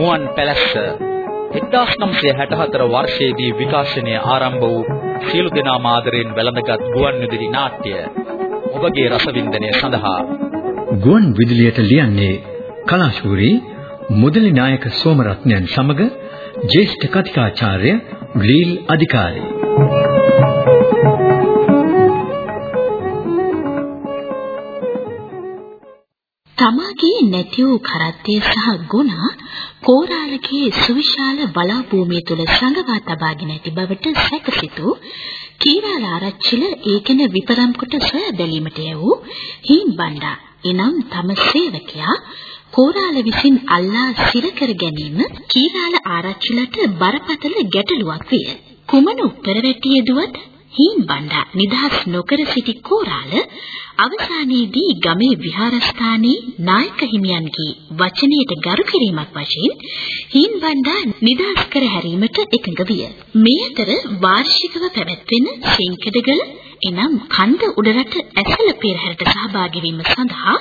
මුවන් පැලැස්ස 1964 වර්ෂයේදී විකාශනය ආරම්භ වූ සියලු දෙනාම ආදරයෙන් වැළඳගත් ගුවන් විදුලි නාට්‍ය ඔබගේ රසවින්දනය සඳහා. ගුවන් විදුලියට ලියන්නේ කලාශූරී මුදලි නායක සෝමරත්නයන් සමග ජ්‍යෙෂ්ඨ කතිකාචාර්ය ලීල් අධිකාරී. නැති වූ කරත්තය සහ ගුණ කෝරාලගේ සුවිශාල වලා භූමිය තුල සංගවා තබාගෙන ඇති බවට සැකසිතු කීරාල ආරච්චිල ඒකන විපරම් කොට සොයා බැලීමට යවූ හීන් බණ්ඩා එනම් තම සේවකයා කෝරාල විසින් අල්ලා සිර කර ගැනීම කීරාල ආරච්චිලට බරපතල ගැටලුවක් විය. කුමන උත්තර වැටිය දුවත් හීන් බණ්ඩා නිදහස් නොකර සිටි කෝරාල අවසානයේදී ගමේ විහාරස්ථානයේ නායක හිමියන්ගේ වචනයට ගරු කිරීමක් වශයෙන් හීන් බණ්ඩා නිදහස් කර හැරීමට එකඟ විය. මේ අතර වාර්ෂිකව පැවැත්වෙන සෙන්කඩගල එනම් කන්ද උඩරට ඇසල පෙරහැරට සහභාගී වීම සඳහා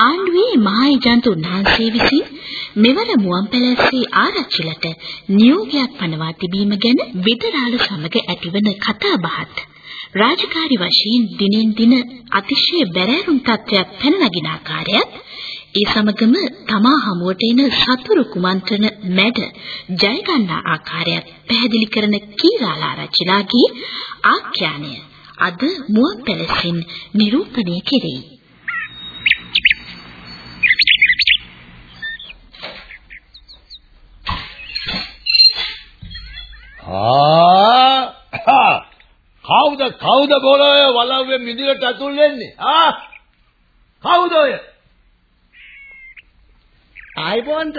ආණ්ඩුවේ මහා ඒජන්ත උන්වහන්සේ විසින් මෙවර මුවන් පැලැස්සේ ආරච්චිලට නියෝගයක් පනවා තිබීම ගැන විතරාළු සමග ඇතිවන කතාබහත් රාජකාරි වශයෙන් දිනෙන් දින අතිශය බැරෑරුම් තත්ත්වයක් පැන නගින ආකාරයත් ඒ සමගම තමා හමුවට එන සතුරු කුමන්ත්‍රණ මැඩ ජය ගන්නා ආකාරයත් පැහැදිලි කරන කීරාලාරච්චිලාගේ ආඛ්‍යානය අද මුවන් පැලසින් නිරූපණය කෙරෙයි. ආ කවුද? කවුද බොලෝය වලව්වේ මිදිලට ඇතුල් වෙන්නේ? ආ! කවුද ඔය ආයිබෝන්ට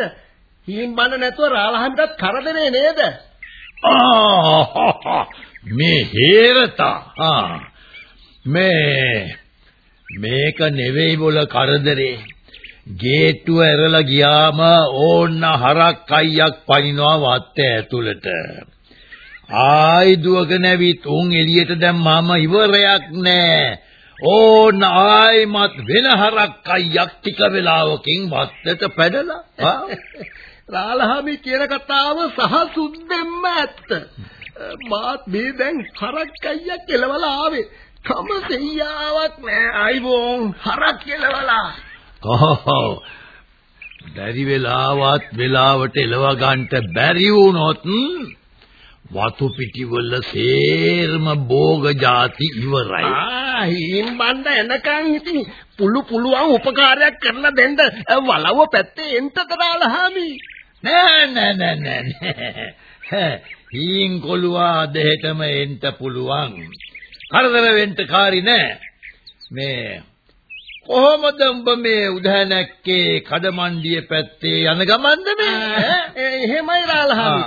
හීන් බන්න නැතුව රාලහන්ටත් කරදරේ නේද? ආ! මේ හේරතා ආ! මේ මේක නෙවෙයි බොල කරදරේ. ගේට්ටුව ඇරලා ගියාම ඕන්න හරක් අයියක් පනිනවා වත්තේ ඇතුළට ආයි දුවගෙන ඇවිත් උන් එළියට දැම්මාම ඉවරයක් නෑ. ඕන්න ආයිමත් වෙන හරක් අයියක් ටික වෙලාවකින් වත්තට පැඩලා රාලහාමි කියන කතාව සහ සුද්දෙම්ම ඇත්ත. මාත් මේ දැන් හරක් අයියක් එලවලා ආවේ. තම සෙයියාවක් නෑ. අයිබෝන් හරක් එලවලා කොහො බැරි වෙලාවත් වෙලාවට එලව ගන්නට බැරි වුණොත් වතු පිටිවල සේරම භෝග ಜಾති ඉවරයි. ආ හීන් බණ්ඩ එනකන් ඉතින් පුළු පුළුවන් උපකාරයක් කරලා දෙන්න වලව පැත්තේ එන්ට තරාලහාමි. නෑ නෑ නෑ නෑ. හීන් කොළුවා දෙහෙටම එන්න පුළුවන්. කරදර වෙන්න කාරි නෑ. මේ කොහොමද උඹ මේ උදැනක්කේ කඩමණ්ඩිය පැත්තේ යන ගමන්ද මේ? එහෙමයි රාලහාමි.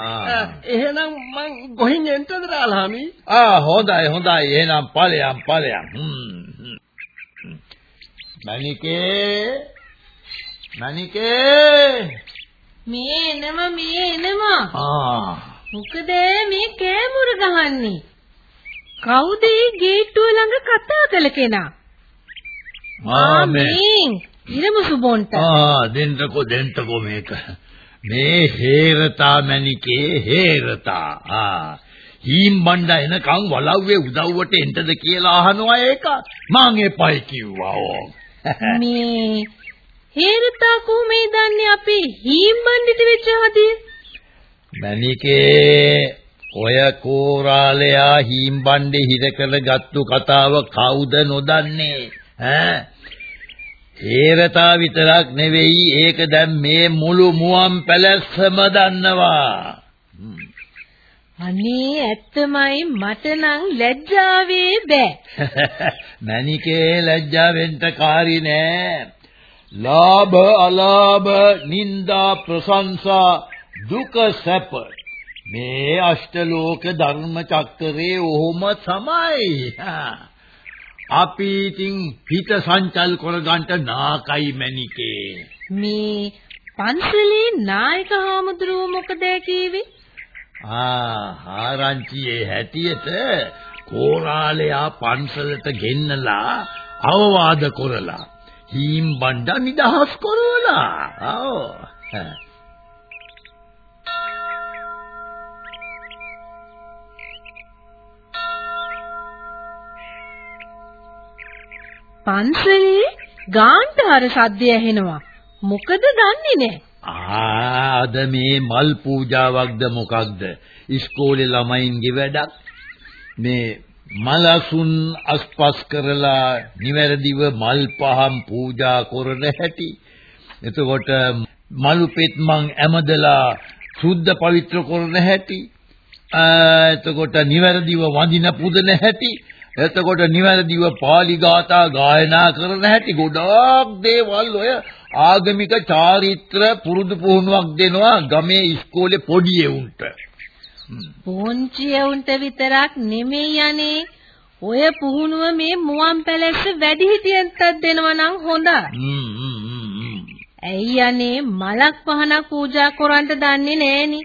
එහෙනම් මං ගොහින් එන්ටද රාලහාමි? ආ හොඳයි හොඳයි. එහෙනම් ඵලයන් ඵලයන්. මණිකේ මණිකේ. මේ එනම මේ එනවා. ආ. මොකද මේ කෑමුර ගහන්නේ? කවුද ඒ ගේට්ටුව ළඟ කතා කළ කෙනා ආ මේ ඉරමුසු බොන්ට ආ දෙන්නකෝ දෙන්නකෝ මේක. මේ හේරතා මණිකේ හේරතා. ආ. හීම් බණ්ඩා එනකන් වලව්වේ උදව්වට එන්නද කියලා අහනවා ඒක. මං එපයි කිව්වා. ඕ මේ හේරතා කොහොමද දන්නේ අපි හීම් බණ්ඩිට වෙච්ච හදිය? මණිකේ ඔය කෝරාලයා හීම් බණ්ඩේ හිර කරගත්තු කතාව කවුද නොදන්නේ ඈ? හේරතා විතරක් නෙවෙයි ඒක දැන් මේ මුළු මුවන් පැලැස්සම දන්නවා. අනේ ඇත්තමයි මට නම් ලැජ්ජාවේ බෑ. මණිකේ ලැජ්ජාවෙන්ට කාරි නෑ. ලාභ අලාභ නිന്ദා ප්‍රශංසා දුක සැප. මේ අෂ්ටලෝක ධර්ම චක්‍රේ ඔහොම තමයි අපි ඉතින් හිත සංචල් කරගන්න නාකයි මණිකේ මේ පන්සලේ නායක හාමුදුරුව මොකද කිව්වේ ආ ආරංචියේ හැටියට කෝරාලයා පන්සලට ගෙන්නලා අවවාද කරලා හීම් බණ්ඩා නිදහස් කරවලා. ආව්. පන්සලේ ගාන්ටාර සද්දය ඇහෙනවා. මොකද දන්නේ නැහැ. ආ අද මේ මල් පූජාවක්ද මොකක්ද? ඉස්කෝලේ ළමයින්ගේ වැඩක්. මේ මලසුන් අස්පස් කරලා නිවැරදිව මල් පහම් පූජා කරන හැටි. එතකොට මලු පෙත් මං ඇමදලා සුද්ධ පවිත්‍ර කරන හැටි. එතකොට නිවැරදිව වඳින පුදන හැටි. එතකොට නිවැරදිව පාලි ගාථා ගායනා කරන හැටි ගොඩාක් දේවල් ඔය ආගමික චාරිත්‍ර පුරුදු පුහුණුවක් දෙනවා ගමේ ඉස්කෝලේ පොඩි එවුන්ට. පොන්චි එවුන්ට විතරක් නෙමෙයි යන්නේ. ඔය පුහුණුව මේ මුවන් පැලැස්ස වැඩිහිටියන්ටත් දෙනවා නම් හොඳයි. ඇයි යන්නේ මලක් පහනක් පූජා කරන්න දන්නේ නෑනේ.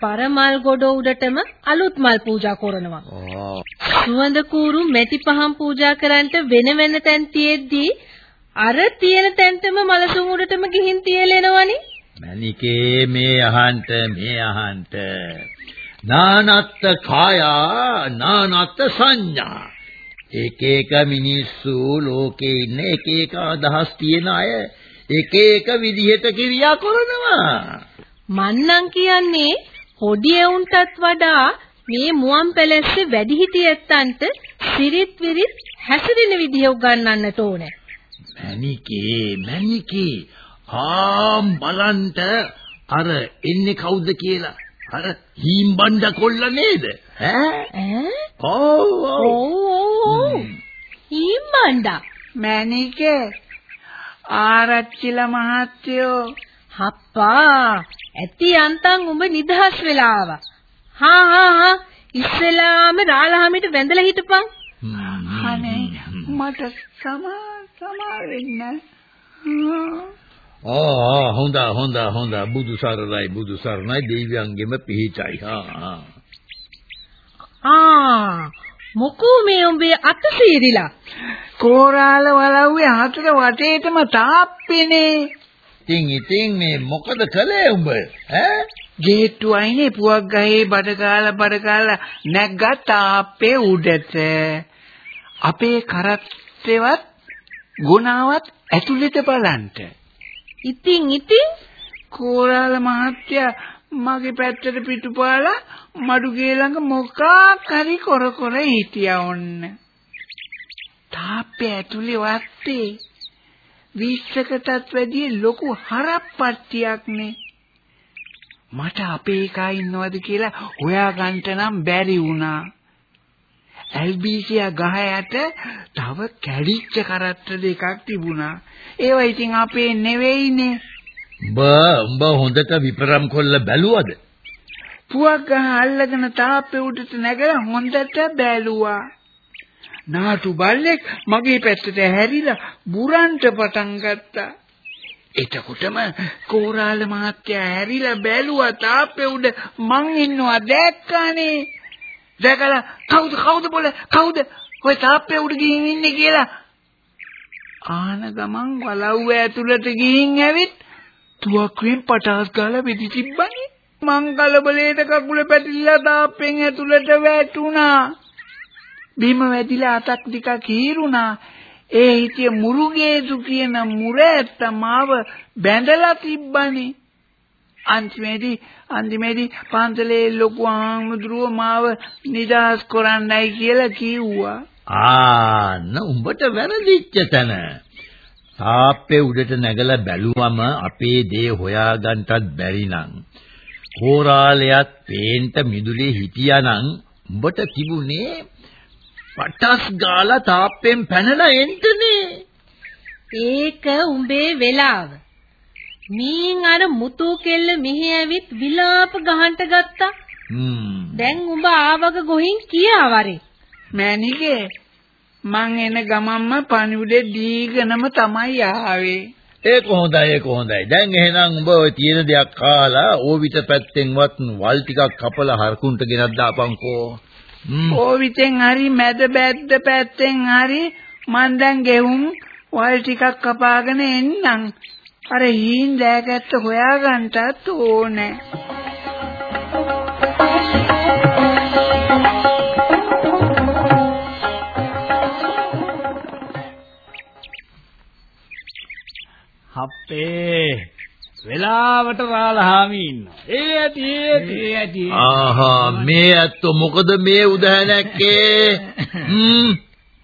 පරමල් ගොඩ උඩටම අලුත් මල් පූජා කරනවා. සුවඳ කූරු මෙටි පහන් පූජා කරන්නට වෙන වෙන තැන් තියෙද්දී අර තියෙන තැන්ටම මලසුන් උඩටම ගිහින් තියලෙනවනේ. මණිකේ මේ අහන්ට මේ අහන්ට. නානත්ත් කායා නානත්ත් සංඥා. එක එක මිනිස්සු ලෝකේ ඉන්න එක එක අදහස් තියෙන අය එක එක විදිහට ක්‍රියා කරනවා. මන්නම් කියන්නේ පොඩි එවුන්ටත් වඩා මේ මුවන් පැලැස්සේ වැඩිහිටියැත්තන්ට සිරිත් විරිත් හැසිරෙන විදිහ උගන්වන්නට ඕනේ. මණිකේ මණිකේ. ආම් බලන්ට අර එන්නේ කවුද කියලා? අර හීම් බණ්ඩ කොල්ල නේද? ඈ? ඈ? ඔව් ඔව්. හීම්. බණ්ඩා මැනිකේ ආරච්චිල මහත්තයෝ. හප්පා. ඇති යන්තම් උඹ නිදහස් වෙලා ආවා. හා හා හා ඉස්සෙල්ලාම රාලහාමිට වැඳලා හිටපන්. අනේ මට සමා සමා වෙන්න. ආ හොඳ හොඳ හොඳ බුදු සරණයි බුදු සරණයි දෙවියන්ගෙම පිහිටයි හා ආ මොකෝ මේ උඹේ අත සීරිලා. කෝරාල වලව්වේ හතර වටේටම තාප්පෙනේ. ඉතින් ඉතින් මේ මොකද කළේ උඹ ඈ ගේට්ටු අයිනේ පුවක් ගහේ බඩ කාලා බඩ කාලා නැග්ගත් තාප්පේ උඩට. අපේ කරත්තේවත් ගුණාවත් ඇතුළට බලන්ට. ඉතින් ඉතින් කෝරාල මහත්තයා මගේ පැත්තට පිටුපාලා මඩුගේ ළඟ මොකක් හරි කර කර හිටියා ඔන්න. තාප්පේ ඇතුලේ වත්තේ විශ්සකටත් වැඩිය ලොකු හරප්පට්ටියක් නේ. මට අපේ එකා ඉන්නවද කියලා හොයාගන්න නම් බැරි වුණා. ඇල්බීසියා ගහ යට තව කැඩිච්ච කරත්ත දෙකක් තිබුණා. ඒවා ඉතින් අපේ නෙවෙයිනේ. උඹ උඹ හොඳට විපරම් කොල්ල බැලුවද පුවක් ගහ අල්ලගෙන තාප්පේ උඩට නැගලා හොඳට බැලුවා. නාටු බල්ලෙක් මගේ පැත්තට හැරිලා බුරන්ට පටන් ගත්තා. එතකොටම කෝරාල මහත්තයා හැරිලා බැලුවා තාප්පේ උඩ මං ඉන්නවා දැක්කානේ. දැකලා කවුද කවුද බොල කවුද? ඔය තාප්පේ උඩ ගිහින් ඉන්නේ කියලා. ආන ගමන් වලව්ව ඇතුළට ගිහින් ඇවිත් තුවක්කුවෙන් පටාස් ගාලා වෙදි තිබ්බනේ. මං කලබලේට කකුල පැටලිලා තාප්පෙන් ඇතුළට වැටුණා. බිම වැදිලා අතක් ටිකක් හීරුණා. ඒ හිටිය මුරුගේතු කියන මුරැත්ත මාව බැඳලා තිබ්බනේ අන්තිමේදී අන්තිමේදී පන්සලේ ලොකු ආමුදුරුව මාව නිදහස් කරන්නයි කියලා කිව්වා. ආන්න උඹට වැරදිච්ච තැන. තාප්පේ උඩට නැගලා බැලුවම අපේ දේ හොයාගන්නටත් බැරි නම් කෝරාලයක් පේන්ට මිදුලේ හිටියානම් උඹට තිබුණේ පටස් ගාලා තාප්පෙන් පැනලා එන්ටනේ. ඒක උඹේ වෙලාව. මීන් අර මුතු කෙල්ල මෙහි ඇවිත් විලාප ගහන්න ගත්තා. හ්ම්. දැන් උඹ ආවක ගොහින් කියාවරේ. මෑණිකේ මං එන ගමන්ම පණිවිඩේ දීගෙනම තමයි ආවේ. ඒක හොඳයි ඒක හොඳයි. දැන් එහෙනම් උඹ ඔය තියෙන දෙයක් කාලා ඕවිත පැත්තෙන්වත් වල් ටිකක් කපලා හරකුන්ට ගෙනත් දාපන්කෝ. ඕවිතෙන් හරි මැද බැද්ද පැත්තෙන් හරි මං දැන් ගෙවුම් වල් ටිකක් කපාගෙන එන්නම්. අර හීන් දෑකැත්ත හොයාගන්නටත් ඕනේ. අපේ වෙලාවට රාලහාමි ඉන්නවා. ඒ ඇති ඒ ඇති. ආහා මේ ඇත්ත මොකද මේ උදැහැනැක්කේ? හ්ම්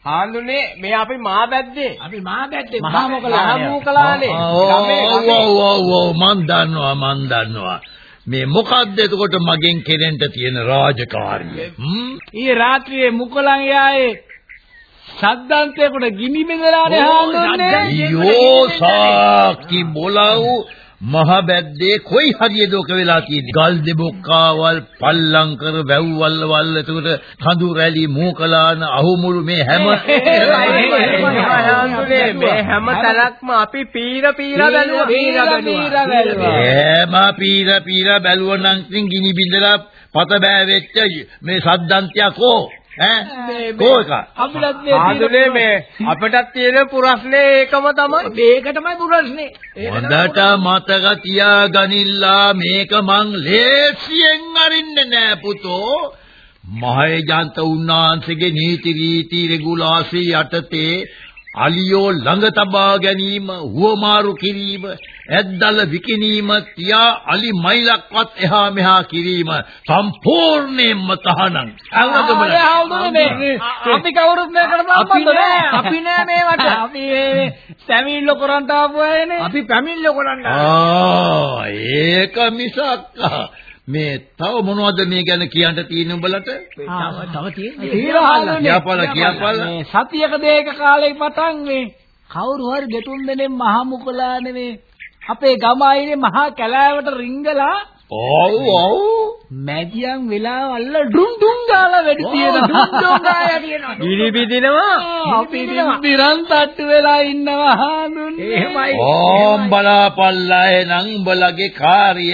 හාඳුනේ මේ අපි මා බැද්දේ. අපි මහා බැද්දේ මහා මොකලානේ. මොකලානේ. ඔව් ඔව් ඔව් ඔව් මන් දන්නවා මන් දන්නවා. මේ මොකද්ද එතකොට මගෙන් කෙරෙන්න තියෙන රාජකාරිය? හ්ම් ඊයේ රාත්‍රියේ මුකලන් යායේ සද්දන්තේකට ගිනි බෙදලානේ හාමුදුරනේ. අයියෝ සාක්කි බොලව් මහ බැද්දේ කොයි හරියද ඔක වෙලා තියෙන්නේ? ගල් දෙබොක්කාවල් පල්ලංකර වැව්වල් වල් එතකොට කඳු රැලි මූකලාන අහුමුළු මේ හැම මේ හැම තැනක්ම අපි පීර පීර බැලුවා. පීර පීර බැලුවා. එහෙම පීර පීර බැලුවනම් ඉතින් ගිනි බින්දලා පත බෑ වෙච්ච මේ සද්දන්තයක් ඈ කෝ එක අපිටත් මේ අපිටත් තියෙන පුරස්නේ ඒකම තමයි. මේක තමයි පුරස්නේ. හොඳට මතක තියාගනිල්ලා මේක මං ලේසියෙන් අරින්නේ නෑ පුතෝ මහේජන්ත උන්නාන්සේගේ නීති රීති රෙගුලාසි යටතේ අලියෝ ළඟ තබා ගැනීම හුවමාරු කිරීම ඇද්දල විකිනීම තියා අලි මයිලක්වත් එහා මෙහා කිරීම සම්පූර්ණයෙන්ම තහනම්. අපි කවුරුත් මේකට අපි නෑ, අපි නෑ මේවට. අපි පැමිණිල්ල කරන් තාපු අයනේ. අපි පැමිණිල්ල කරන්න. ආ ඒක මිසක් මේ තව මොනවද මේ ගැන කියන්න තියෙන්නේ උඹලට? තව තියෙන්නේ. කියපල කියපල. මේ සතියක දෙයක කාලේ පටන් මේ කවුරු හරි දෙතුන් දෙනෙක් මහ මුකලා නෙමේ අපේ ගම අයිනේ මහා කැලෑවට රිංගලා ඔව් ඔව් මැදියන් වෙලාවල්ල ඩුම් ඩුම් ගාලා වැඩි තියෙනවා. ඩුම් ඩුම් ගාලා තියෙනවා. ගිනි බිදිනවා. අපි දිරන් තට්ටු වෙලා ඉන්නවා හාඳුන්නේ එහෙමයි. ඕම් බලාපල්ලා එනං උඹලගේ කාර්ය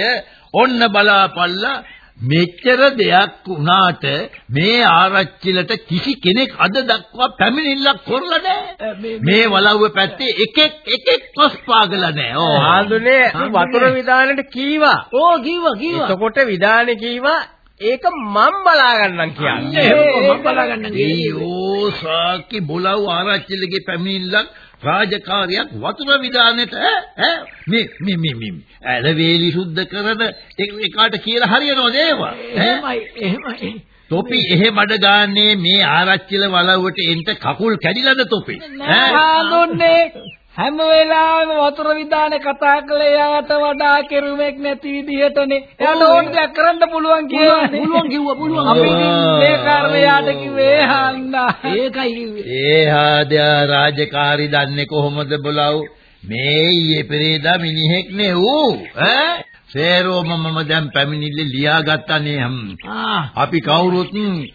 ඔන්න බලාපල්ලා මෙච්චර දෙයක් වුණාට මේ ආරච්චිලට කිසි කෙනෙක් අද දක්වා පැමිණිල්ලක් කරලා නැහැ. මේ වලව්ව පැත්තේ එකෙක් එකෙක් පස් පාගලා නැහැ. ඕ. හාඳුනේ වතුර විදානෙට කීවා. ඕ කිව්වා කිව්වා එතකොට විදානේ කීවා ඒක මම බලා ගන්නම් කියන්නේ. මම බලාගන්න අයියෝ සාකි බොලව් ආරච්චිලගේ පැමිණිල්ලක් රාජකාරියක් වතුර විදානෙට ඈ? මේ මේ මේ මේ ඇලවේලි සුද්ධ කරන එකාට කියලා හරියනවද ඒවා? එහෙමයි එහෙමයි. තොපි එහෙ බඩ ගාන්නේ මේ ආරච්චිල වලව්වට එන්ට කකුල් කැඩිලාද තොපි? හාඳුන්නේ හැම වෙලාවෙම වතුර විදානේ කතා කළේ යාට වඩා කෙරුමක් නැති විදිහටනේ. එයාට ඕන දෙයක් කරන්න පුළුවන් කියලා. පුළුවන් කිව්වා පුළුවන්. අපි මේ කාර්යයට කිව්වේ හන්දා. ඒකයි කිව්වේ. ඒ හාදයා රාජකාරි දන්නේ කොහොමද බොලව් මේ ඊයේ පෙරේදා මිනිහෙක් නේ ඌ ඈ සේරෝම මම දැන් පැමිණිල්ල ලියාගත්තානේ අපි කවුරුත්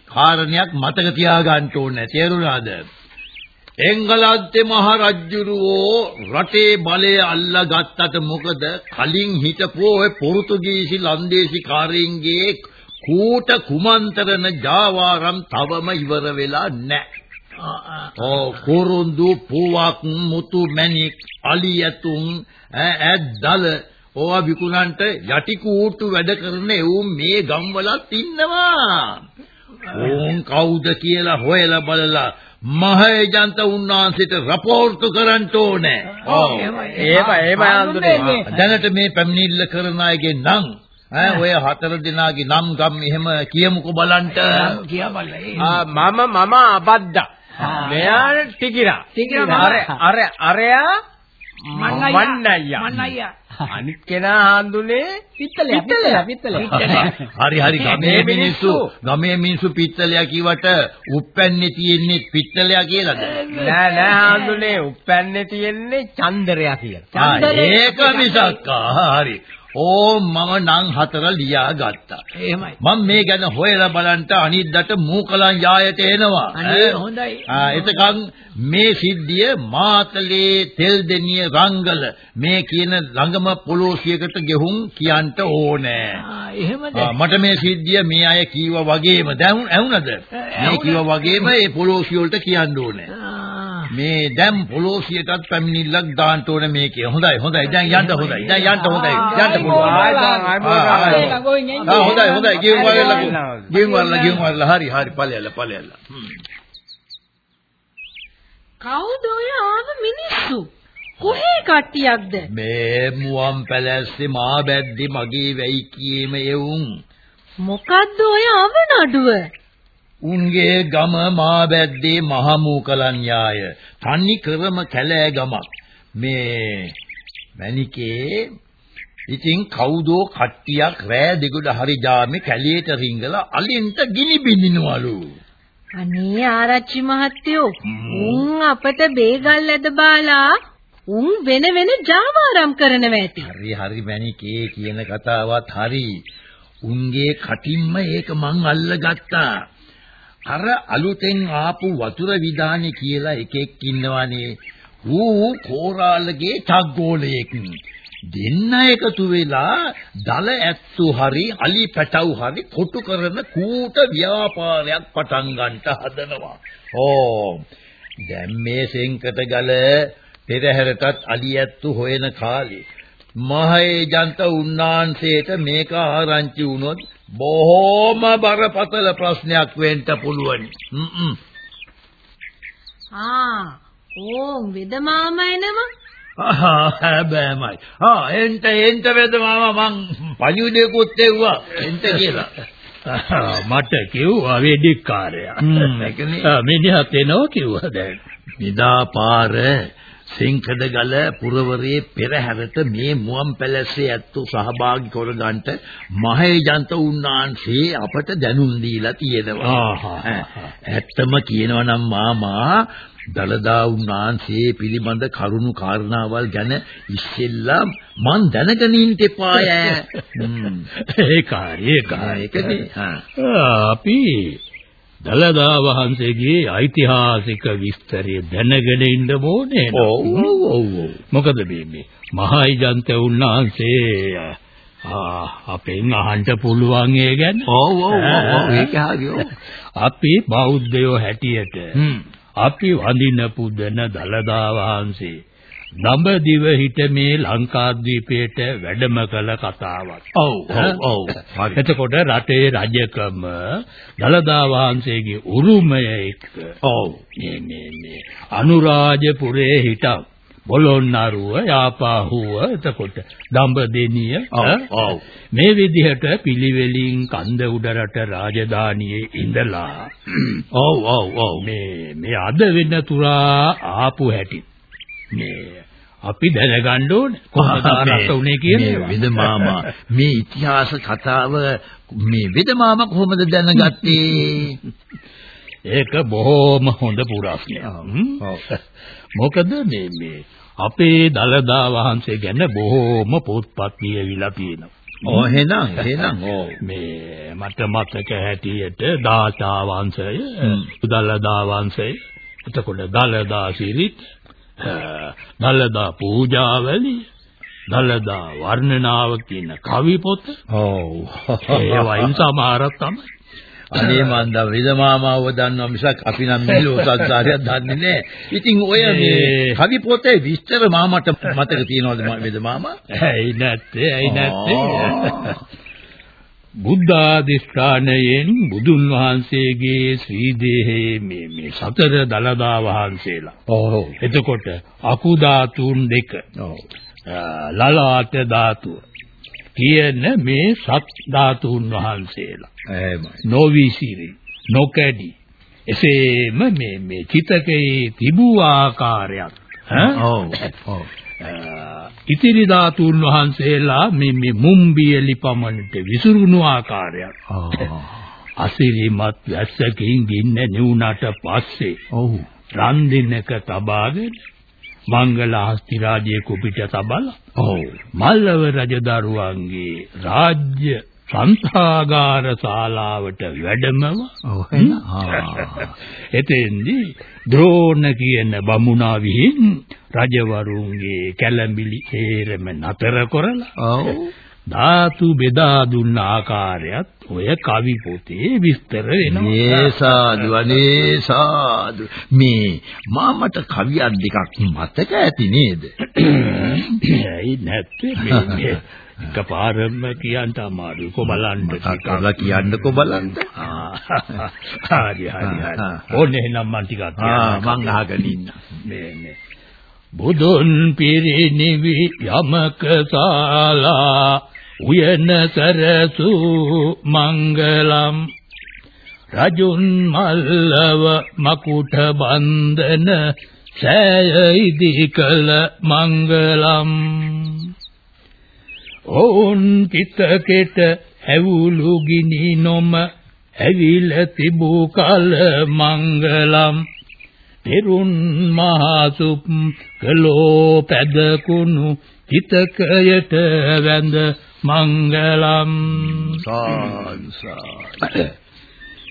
කාරණයක් මතක තියාගන්න ඕනේ තේරුණාද එංගලන්තේ මහ රජුරෝ රටේ බලය අල්ලගත්තට මොකද කලින් හිටපු ඔය පොර්තුගීසි ලන්දේසි කාරයින්ගේ කූට කුමන්තරණ ජාවාරම් තවම ඉවර වෙලා නැහැ. ඔව් කුරුඳු පුවක් මුතු මැණික් අලි ඇතුන් ඇද්දල ඕවා විකුණන්ට යටි කූට්ටු වැඩ කරන එවුන් මේ ගම්වලත් ඉන්නවා. ඕන් කවුද කියලා හොයලා බලලා මහේජන්ත උන්වහන්සේට රපෝර්ට් කරන්න ඕනේ. ඔව්. ඒව ඒව හාඳුනේ. දැනට මේ පැමිණිල්ල කරන අයගේ නම් ඈ ඔය හතර දිනාගේ නම් ගම් එහෙම කියමුකෝ බලන්න. මම මම අබද්දා. මෙයා ටිකිරා. ටිකිරා අර අර අරයා මන්නයියා. මන්නයියා. අනිත් කෙනා හාඳුනේ පිත්තලයා පිත්තලයා පිත්තලයා. හරි හරි ගමේ මිනිස්සු ගමේ මිනිස්සු පිත්තලයා කිව්වට උප්පැන්නේ තියෙන්නේ පිත්තලයා කියලාද? නෑ නෑ හාඳුනේ උප්පැන්නේ තියෙන්නේ චන්දරයා කියලා. ආ, ඒක මිසක් ආ, හරි. ඕ මම නම් හතර ලියා ගත්තා. එහෙමයි. මම මේ ගැන හොයලා බලන්න අනිද්දාට මූකලන් යායට එනවා. අනේ. හොඳයි. ආ එතකන් මේ සිද්ධිය මාතලේ තෙල්දෙනිය රංගල මේ කියන ළඟම පොලෝසියකට ගෙහුම් කියන්න ඕනේ. ආ එහෙමද? මට මේ සිද්ධිය මේ අය කීවා වගේම දැන් ඇහුණද? මේ කීවා වගේම ඒ පොලෝසිය වලට කියන්න ඕනේ. ආ මේ දැන් පොලෝසියටත් පැමිණිල්ලක් දාන්න ඕනේ මේකේ. හොඳයි හොඳයි. දැන් යන්න හොඳයි. දැන් යන්න හොඳයි. යන්න පුළුවන්. ආ හොඳයි හොඳයි. ගියුම් වලලා ගියුම් වලලා ගියුම් වලලා හරි හරි ඵලයල්ලා ඵලයල්ලා. කවුද ඔය ආව මිනිස්සු? කොහේ කට්ටියක්ද? මේ මුවන් පැලැස්සේ මා බැද්දි මගේ වෙයි කීම එවුන්. මොකද්ද ඔය අවනඩුව? උන්ගේ ගම මා බැද්දේ මහමූකලන් යාය. තනි කරම කැලෑ ගමක්. මේ මණිකේ ඉතින් කවුදෝ කට්ටියක් රෑ දෙගොඩ හරි ජාමේ කැලියට රිංගලා අලින්ට ගිනි බින්දිනවලු. අනේ ආරච්චි මහත්තයෝ උන් අපට බේගල් ඇද බාලා උන් වෙන වෙන ජාවාරම් කරනවා ඇති. හරි හරි මණිකේ කියන කතාවත් හරි. උන්ගේ කටින්ම ඒක මං අල්ලගත්තා. අර අලුතෙන් ආපු වතුර විදානේ කියලා එකෙක් ඉන්නවනේ. ඌ කෝරාලගේ චග්ගෝලයෙක්. දෙන්න එකතු වෙලා දල ඇත්තු හරි අලි පැටව් හරි කොටු කරන කූට ව්‍යාපාරයක් පටන් ගන්නට හදනවා. ඕ දැන් මේ සෙන්කට ගල පෙරහැරටත් අලි ඇත්තු හොයන කාලේ මහේජන්ත උන්නාන්සේට මේක ආරංචි වුණොත් බොහොම බරපතල ප්‍රශ්නයක් වෙන්න පුළුවන්. ආ ඕ වෙද මාමා එනවා ආ හැබෑමයි. ආ එන්ට එන්ට වෙද මාමා මං පණිවිඩයකුත් එව්වා එන්ට කියලා. මට කිව්වා වෙඩික්කාරයා. මිනිහත් එනවා කිව්වා දැන්. නිදාපාර සෙන්කඩ ගල පුරවරයේ පෙරහැරට මේ මුවන් පැලැස්සේ ඇත්තෝ සහභාගී කරගන්නට මහේජන්ත උන්නාන්සේ අපට දැනුම් දීලා තියෙනවා. ඇත්තම කියනවා නම් මාමා දලදා උන්නාන්සේ පිළිබඳ කරුණු කාරණාවල් ගැන ඉස්සෙල්ලා මං දැනගෙන ඉන්න එපාය. ඒ කාර්යය කායකදී අපි දලදා වහන්සේගේ ඓතිහාසික විස්තරය දැනගෙන ඉන්න ඕනේ. ඔව්. මොකද මේ මහයිජන්ත උන්වහන්සේ ආ අපෙන් අහන්න පුළුවන් ඒ ගැන. ඔව් ඔව් ඔව් ඒක හරියෝ. අපි බෞද්ධයෝ හැටියට අපි වඳින පුදන දලදා වහන්සේ දඹදිව හිට මේ ලංකාද්වීපයට වැඩම කළ කතාවක්. ඔව් ඔව් ඔව්. එතකොට රටේ රජකම දලදා වහන්සේගේ උරුමය එක්ක ඔව්. මේ මේ මේ අනුරාජපුරේ හිටම් බොළොන්නරුව යාපාහුව එතකොට දඹදෙනිය ඔව්. මේ විදිහට පිළිවෙලින් කන්ද උඩරට රාජධානියේ ඉඳලා ඔව් ඔව් ඔව්. මේ මේ අද වෙන තුරා ආපු හැටි. මේ අපි දැනගන්න ඕනේ කොහොමද රට උනේ කියලා. වෙද මාමා මේ ඉතිහාස කතාව මේ වෙද මාමා කොහොමද දැනගත්තේ? ඒක බොහොම හොඳ පුරස්නයක්. මොකද මේ මේ අපේ දලදා වහන්සේ ගැන බොහොම පොත්පත් ලියවිලා තියෙනවා. ඔව් එහෙනම් එහෙනම් මේ මට මතක හැටියට දාචා වංශය, දලදා වංශය, එතකොට දලදා සිරිත් දලදා පූජාවලිය දලදා වර්ණනාව කියන කවි පොත ඔව් ඒවයින් සමහරක් තමයි අනේ මන්ද විදමාමාව දන්නවා මිසක් අපි නම් මෙලෝ සංසාරයක් දන්නේ නැහැ. ඉතින් ඔය මේ කවි පොතේ විස්තර මාමට මතක තියනවද විදමාමා? ඇයි නැත්තේ ඇයි නැත්තේ. බුද්ධාදිස්ථානයෙන් බුදුන් වහන්සේගේ ශ්‍රී දේහයේ මේ මේ සතර දලදා වහන්සේලා. ඔව්. එතකොට අකු ධාතුන් දෙක. ඔව්. ලලාට ධාතුව. කියන මේ සත් ධාතුන් වහන්සේලා. එහෙමයි. නොවිසිරි, නොකැඩි. එසේම මේ මේ චිතකයේ තිබූ ආකාරයක්. ඔව්. ඔව්. ඉතිරි ධාතුන් වහන්සේලා මේ මේ මුම්බියලි පමණට විසිරුණු ආකාරයක්. අසිරිමත් වැස්සකින් ගින්න නිවුණට පස්සේ ඔව්. රන් දිනක තබාගෙන මංගල හස්ති රාජ්‍යයේ කුපිට තබලා ඔව්. මල්ලව රජදරුවන්ගේ රාජ්‍ය සංසාගාර ශාලාවට වැඩමව එතෙන්දී ද්‍රෝණ කියන බමුණා විහිං රජවරුන්ගේ කැළඹිලි හේරම නතර කරලා ඔව් ධාතු බෙදා දුන්න ආකාරයත් ඔය කවි පොතේ විස්තර වෙනවා. මේ සාදු අනේ සාදු. මේ මාමට කවියක් දෙකක් මතක ඇති නේද? ඇයි නැත්තේ මේ එකපාරම කියන්න අමාරුයි. කො බලන්න කකලා කියන්නකෝ බලන්න. හරි හරි හරි. ඕනේ එහෙනම් මං ටිකක් මං අහගෙන ඉන්න. මේ මේ. බුදුන් පිරිනිවි යමක සාලා උයන සරසු මංගලම්. රජුන් මල්ලව මකුට බන්දන සෑයිදි කළ මංගලම් ඕන් චිතකෙට ඇවුලු ගිනි නොම ඇවිල තිබූ කල මංගලම්. පෙරුන් මහසුප් කලෝ පැදකුණු චිතකයට වැඳ මංගලම්. සාන්සා.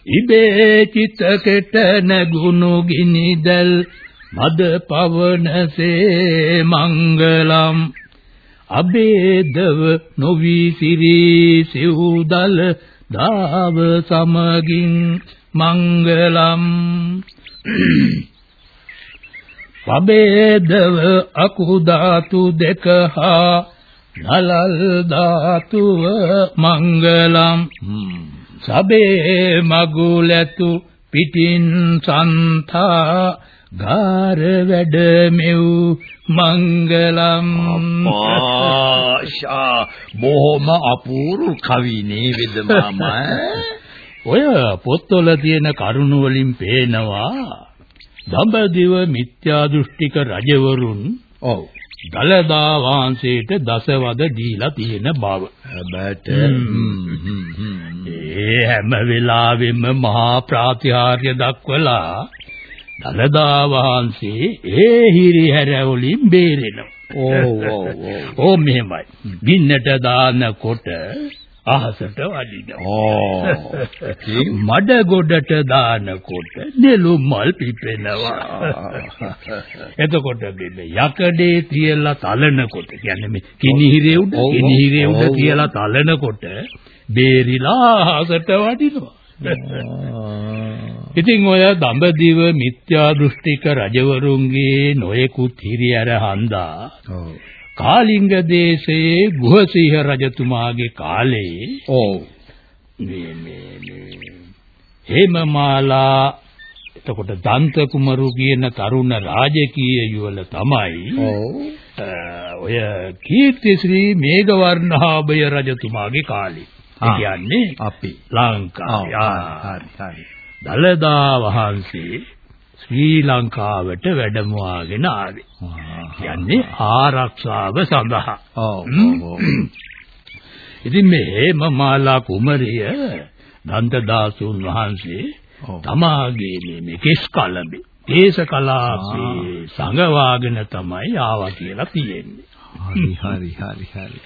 ඉබේ චිතකෙට නැගුණු ගිනිදල් මද පවනසේ මංගලම් අබේදව නොවි සිරි සිව්දල දාව සමගින් මංගලම්. පබේදව අකුධාතු දෙක හා නලල් ධාතුව මංගලම්. සබේ මගුලැතු පිටින් සන්තා ගාර වැඩ මෙව් මංගලම්. ආශා බොහොම අපූර්ව කවි නේද මාමා? ඔය පොත්වල තියෙන කරුණු වලින් පේනවා. දඹදිව මිත්‍යා දෘෂ්ටික රජවරුන් ඔව්. දලදා වහන්සේට දසවද දීලා තියෙන බව. හැබැට ඒ හැම වෙලාවෙම මහා ප්‍රාතිහාර්ය දක්වලා දලදා වහන්සේ ඒ හිරිහැර වලින් බේරෙනවා. ඔව් ඔව් ඕ මෙහෙමයි. ගින්නට දානකොට අහසට වදිනවා. මඩ ගොඩට දානකොට නෙළුම් මල් පිපෙනවා. එතකොට මේ යකඩේ තියලා තලනකොට කියන්නේ මේ කිනිහිරේ උඩ කිනිහිරේ උඩ තියලා තලනකොට බේරිලා අහසට වදිනවා. ඉතින් ඔය දඹදිව මිත්‍යා දෘෂ්ටික රජවරුන්ගේ නොයෙකුත් හිරියර හන්දා කාලිංග දේශයේ ගුහසිංහ රජතුමාගේ කාලේ ඔව්. මේ මේ මේ හේමමාලා එතකොට දන්ත කුමරු කියන තරුණ රාජකීය යුවල තමයි ඔව්. ඔය කීර්තිශ්‍රී මේඝවර්ණාභය රජතුමාගේ කාලේ. ඒ කියන්නේ අපි ලංකාව. හරි හරි දලදා වහන්සේ ශ්‍රී ලංකාවට වැඩමවාගෙන ආවේ. කියන්නේ ආරක්ෂාව සඳහා. ඔව් ඉතින් මේ හේමමාලා කුමරිය දන්තදාසුන් වහන්සේ තමාගේ මේ කෙස් කලඹේ දේශ කලාපේ සංගවාගෙන තමයි ආවා කියලා තියෙන්නේ. හරි හරි හරි හරි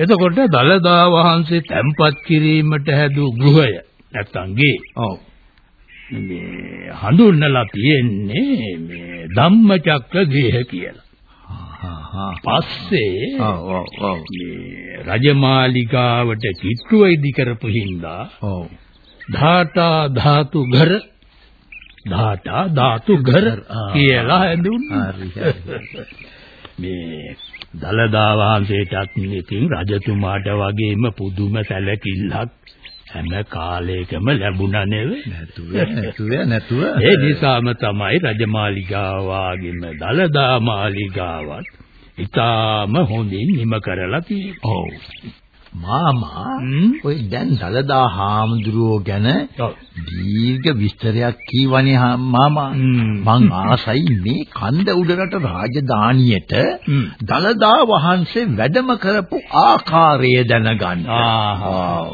එතකොට දලදා වහන්සේ තැන්පත් කිරීමට හැදූ ගෘහය නැත්තම් ගේ. ඔව්. මේ හඳුන්වලා තියෙන්නේ මේ ධම්මචක්‍ර ගෘහ කියලා. පස්සේ ඔව් ඔව් ඔව්. මේ රජමාලිගාවට කිට්ටුව ඉදි කරපු හින්දා ඔව්. ධාතා ධාතු ঘර ධාතා ධාතු ঘර කියලා හැඳුන්වනවා. මේ දලදා වහන්සේටත් ඉතින් රජතුමාට වගේම පුදුම සැලකිල්ලක් හැම කාලයකම ලැබුණා නේද? නැතුව නැතුව නැතුව ඒ නිසාම තමයි රජමාලිගාව වගේම දලදා මාලිගාවත් ඊටාම හොඳින් නිම කරලා තියෙන්නේ. ඔව් මාමා? ඔය දැන් දලදා හාමුදුරුවෝ ගැන. දීර්ඝ විස්තරයක් කීවනේ මාමා. මං ආසයි මේ කන්ද උඩරට රාජධානියට. දලදා වහන්සේ වැඩම කරපු ආකාරය දැනගන්න. ආහා.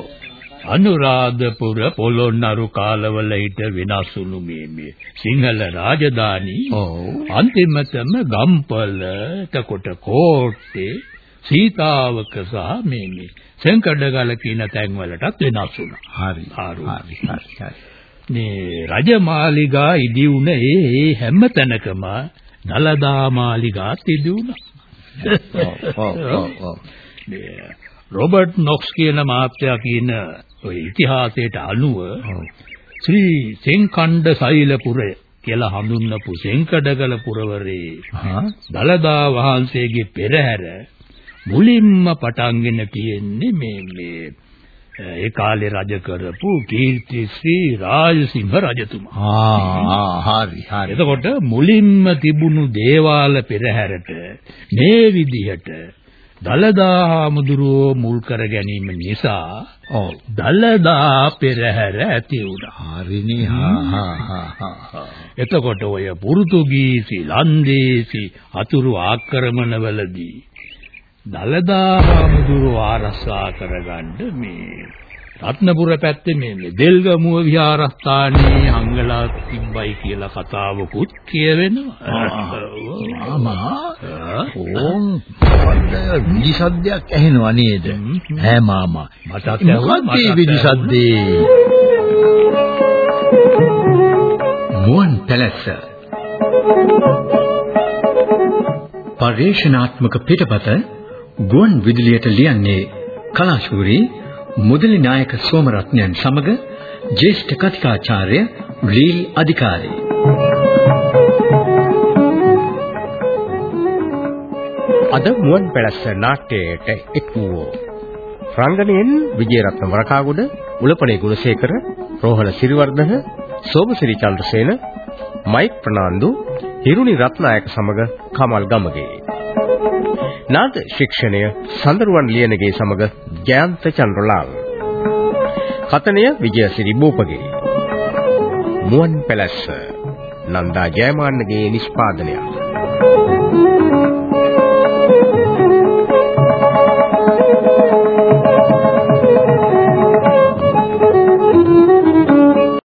අනුරාධපුර පොළොන්නරු කාලවල හිට වෙනස් වුණු මේ මේ සිංහල රාජධානී ඔව්. අන්තිමටම ගම්පල එතකොට කෝට්ටේ සීතාවක සහ මේ මේ සෙන්කඩගල කියන තැන්වලටත් වෙනස් වුණා. හරි. හරි හරි. මේ රජමාලිගා ඉදි වුණ ඒ හැම තැනකම දලදා මාලිගාත් ඉදි වුණා. රොබර්ට් නොක්ස් කියන මහත්තයා කියන ඔය ඉතිහාසයට අනුව ශ්‍රී සෙන්කණ්ඩ සෛලපුරය කියලා හඳුන්වපු සෙන්කඩගල පුරවරේ දලදා වහන්සේගේ පෙරහැර මුලින්ම පටන්ගෙන තියෙන්නේ මේ මේ ඒ කාලේ රජ කරපු කීර්තිශ්‍රී රාජසිංහ රජතුමා. ආ හරි හරි. එතකොට මුලින්ම තිබුණු දේවාල පෙරහැරට මේ විදිහට දලදා හාමුදුරුවෝ මුල් කර ගැනීම නිසා ඔව් දලදා පෙරහැර ඇති වුණා. හරිනේ හා හා හා එතකොට ඔය පෘතුගීසි ලන්දේසි අතුරු ආක්‍රමණවලදී දලදා හාමුදුරුවෝ ආරක්ෂා කරගන්න මේ රත්නපුර පැත්තේ මේ මේ දෙල්ගමුව විහාරස්ථානයේ හංගලා තිබ්බයි කියලා කතාවකුත් කියවෙනවා. මාමා ඕම් විදිසද්දයක් ඇහෙනවා නේද? ඈ මාමා මටත් ඇහුවා මොකක්ද මේ විදිසද්දේ? මුවන් පැලැස්ස පර්යේෂණාත්මක පිටපත ගුවන් විදුලියට ලියන්නේ කලාශූරී මුදලි නායක සෝමරත්නයන් සමග ජ්‍යෙෂ්ඨ කතිකාචාර්ය ලීල් අධිකාරී. අද මුවන් පැලස්ස නාට්‍යයට එක් වූ රංගනයෙන් විජේරත්න වරකාගොඩ උලපනේ ගුණසේකර රෝහණ සිරිවර්ධන සෝමසිරි චන්ද්‍රසේන මයික් ප්‍රනාන්දු හිරුනි රත්නායක සමග කමල් ගමගේ. නාද ශික්ෂණය සඳරුවන් ලියනගේ සමග ජයන්ත චන්ද්‍රලාල්. කතනය විජයසිරි බෝපගේ. මුවන් පැලස්ස නන්දා ජයමාන්නගේ නිෂ්පාදනයක්